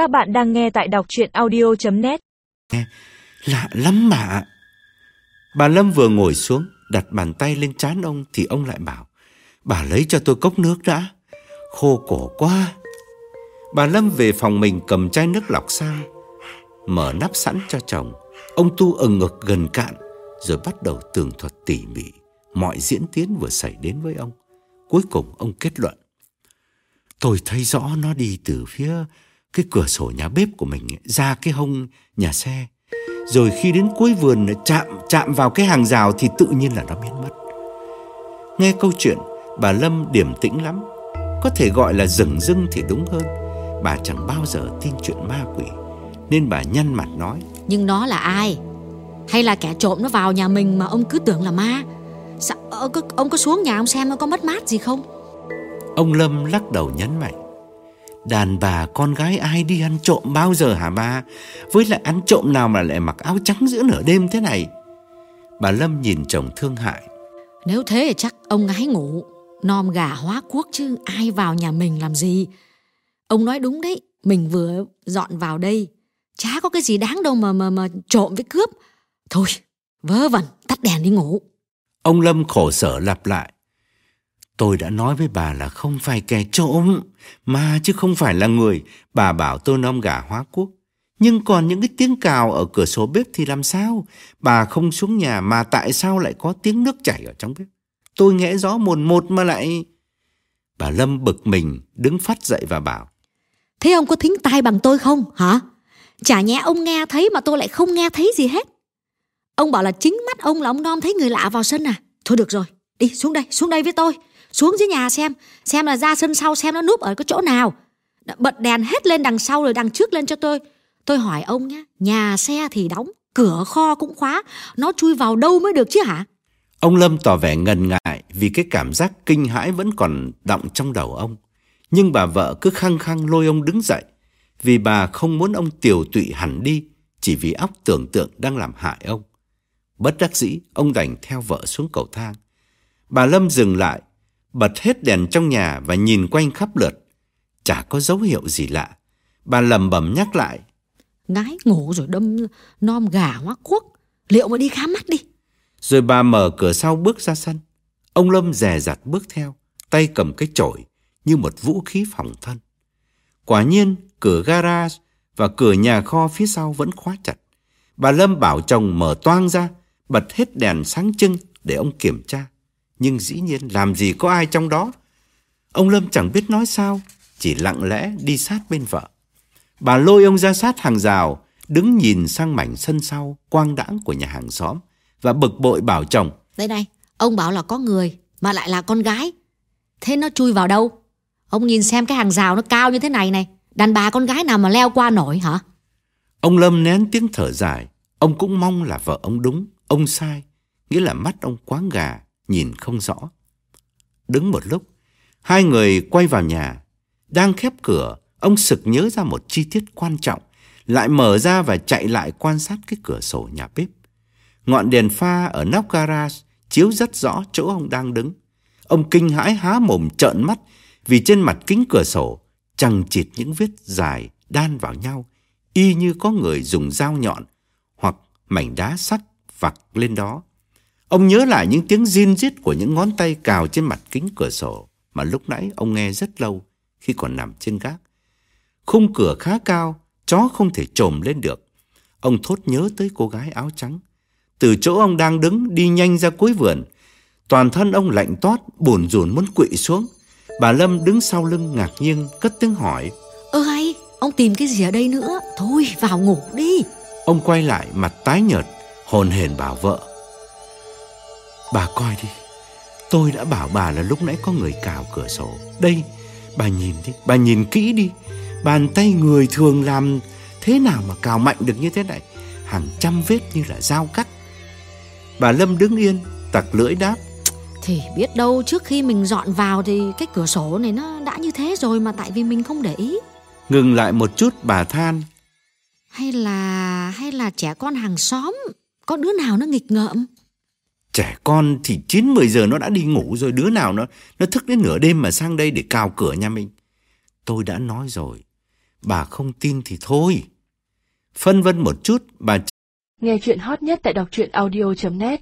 Các bạn đang nghe tại đọc chuyện audio.net Lạ lắm mà. Bà Lâm vừa ngồi xuống, đặt bàn tay lên trán ông thì ông lại bảo, bà lấy cho tôi cốc nước đã, khô cổ quá. Bà Lâm về phòng mình cầm chai nước lọc sang, mở nắp sẵn cho chồng. Ông Tu ẩn ngực gần cạn, rồi bắt đầu tường thuật tỉ mỉ mọi diễn tiến vừa xảy đến với ông. Cuối cùng ông kết luận. Tôi thấy rõ nó đi từ phía cái cửa sổ nhà bếp của mình ra cái hông nhà xe. Rồi khi đến cuối vườn chạm chạm vào cái hàng rào thì tự nhiên là nó biến mất. Nghe câu chuyện, bà Lâm điềm tĩnh lắm. Có thể gọi là rừng rưng thì đúng hơn. Bà chẳng bao giờ tin chuyện ma quỷ. Nên bà nhăn mặt nói. Nhưng nó là ai? Hay là kẻ trộm nó vào nhà mình mà ông cứ tưởng là ma? Sao, ông, có, ông có xuống nhà ông xem nó có mất mát gì không? Ông Lâm lắc đầu nhấn mạnh. Đàn bà con gái ai đi ăn trộm bao giờ hả ba? Với lại ăn trộm nào mà lại mặc áo trắng giữa nửa đêm thế này? Bà Lâm nhìn chồng thương hại. Nếu thế thì chắc ông gái ngủ Nom gà hóa quốc chứ ai vào nhà mình làm gì Ông nói đúng đấy Mình vừa dọn vào đây Chả có cái gì đáng đâu mà mà mà trộm với cướp Thôi vớ vẩn tắt đèn đi ngủ Ông Lâm khổ sở lặp lại. Tôi đã nói với bà là không phải kẻ trộm, mà chứ không phải là người. Bà bảo tôi nom gà hóa quốc. Nhưng còn những cái tiếng cào ở cửa sổ bếp thì làm sao? Bà không xuống nhà mà tại sao lại có tiếng nước chảy ở trong bếp? Tôi nghe rõ mồn một mà lại... Bà Lâm bực mình, đứng phát dậy và bảo. Thế ông có thính tai bằng tôi không hả Chả nhẽ ông nghe thấy mà tôi lại không nghe thấy gì hết Ông bảo là chính mắt ông là ông non thấy người lạ vào sân à Thôi được rồi Đi xuống đây xuống đây với tôi xuống dưới nhà xem Xem là ra sân sau xem nó núp ở cái chỗ nào Bật đèn hết lên đằng sau rồi đằng trước lên cho tôi Tôi hỏi ông nhá, Nhà xe thì đóng Cửa kho cũng khóa Nó chui vào đâu mới được chứ hả Ông Lâm tỏ vẻ ngần ngại vì cái cảm giác kinh hãi vẫn còn đọng trong đầu ông. Nhưng bà vợ cứ khăng khăng lôi ông đứng dậy vì bà không muốn ông tiều tụy hẳn đi chỉ vì óc tưởng tượng đang làm hại ông. Bất đắc dĩ, ông đành theo vợ xuống cầu thang. Bà Lâm dừng lại, bật hết đèn trong nhà và nhìn quanh khắp lượt. Chả có dấu hiệu gì lạ. Bà lầm bầm nhắc lại. Ngái ngủ rồi đâm nom gà hóa quốc Liệu mà đi khám mắt đi Rồi bà mở cửa sau bước ra sân. Ông Lâm dè dặt bước theo, tay cầm cái chổi như một vũ khí phòng thân. Quả nhiên, cửa garage và cửa nhà kho phía sau vẫn khóa chặt. Bà Lâm bảo chồng mở toang ra, bật hết đèn sáng trưng để ông kiểm tra. Nhưng dĩ nhiên làm gì có ai trong đó. Ông Lâm chẳng biết nói sao, chỉ lặng lẽ đi sát bên vợ. Bà lôi ông ra sát hàng rào, đứng nhìn sang mảnh sân sau, quang đãng của nhà hàng xóm, và bực bội bảo chồng. Đây này Ông bảo là có người Mà lại là con gái Thế nó chui vào đâu Ông nhìn xem cái hàng rào nó cao như thế này này Đàn bà con gái nào mà leo qua nổi hả Ông Lâm nén tiếng thở dài. Ông cũng mong là vợ ông đúng, ông sai. Nghĩa là mắt ông quáng gà, nhìn không rõ. Đứng một lúc, hai người quay vào nhà. Đang khép cửa, ông sực nhớ ra một chi tiết quan trọng. Lại mở ra và chạy lại quan sát cái cửa sổ nhà bếp. Ngọn đèn pha ở nóc garage chiếu rất rõ chỗ ông đang đứng. Ông kinh hãi há mồm trợn mắt vì trên mặt kính cửa sổ chằng chịt những vết dài đan vào nhau y như có người dùng dao nhọn hoặc mảnh đá sắt vặt lên đó. Ông nhớ lại những tiếng rin rít của những ngón tay cào trên mặt kính cửa sổ mà lúc nãy ông nghe rất lâu khi còn nằm trên gác. Khung cửa khá cao, chó không thể trồm lên được. Ông thốt nhớ tới cô gái áo trắng. Từ chỗ ông đang đứng đi nhanh ra cuối vườn. Toàn thân ông lạnh toát, bồn rồn muốn quỵ xuống. Bà Lâm đứng sau lưng ngạc nhiên cất tiếng hỏi. Ơ hay Ông tìm cái gì ở đây nữa Thôi vào ngủ đi Ông quay lại mặt tái nhợt, hồn hển bảo vợ. Bà coi đi, tôi đã bảo bà là lúc nãy có người cào cửa sổ. Đây, bà nhìn đi, bà nhìn kỹ đi. Bàn tay người thường làm thế nào mà cào mạnh được như thế này? Hàng trăm vết như là dao cắt. Bà Lâm đứng yên, tặc lưỡi đáp. Thì biết đâu trước khi mình dọn vào Thì cái cửa sổ này nó đã như thế rồi Mà tại vì mình không để ý Ngừng lại một chút bà than. Hay là Hay là trẻ con hàng xóm Có đứa nào nó nghịch ngợm Trẻ con thì 9-10 giờ nó đã đi ngủ rồi Đứa nào nó nó thức đến nửa đêm mà sang đây để cào cửa nhà mình Tôi đã nói rồi Bà không tin thì thôi. Phân vân một chút, bà Nghe chuyện hot nhất tại đọc truyện audio.net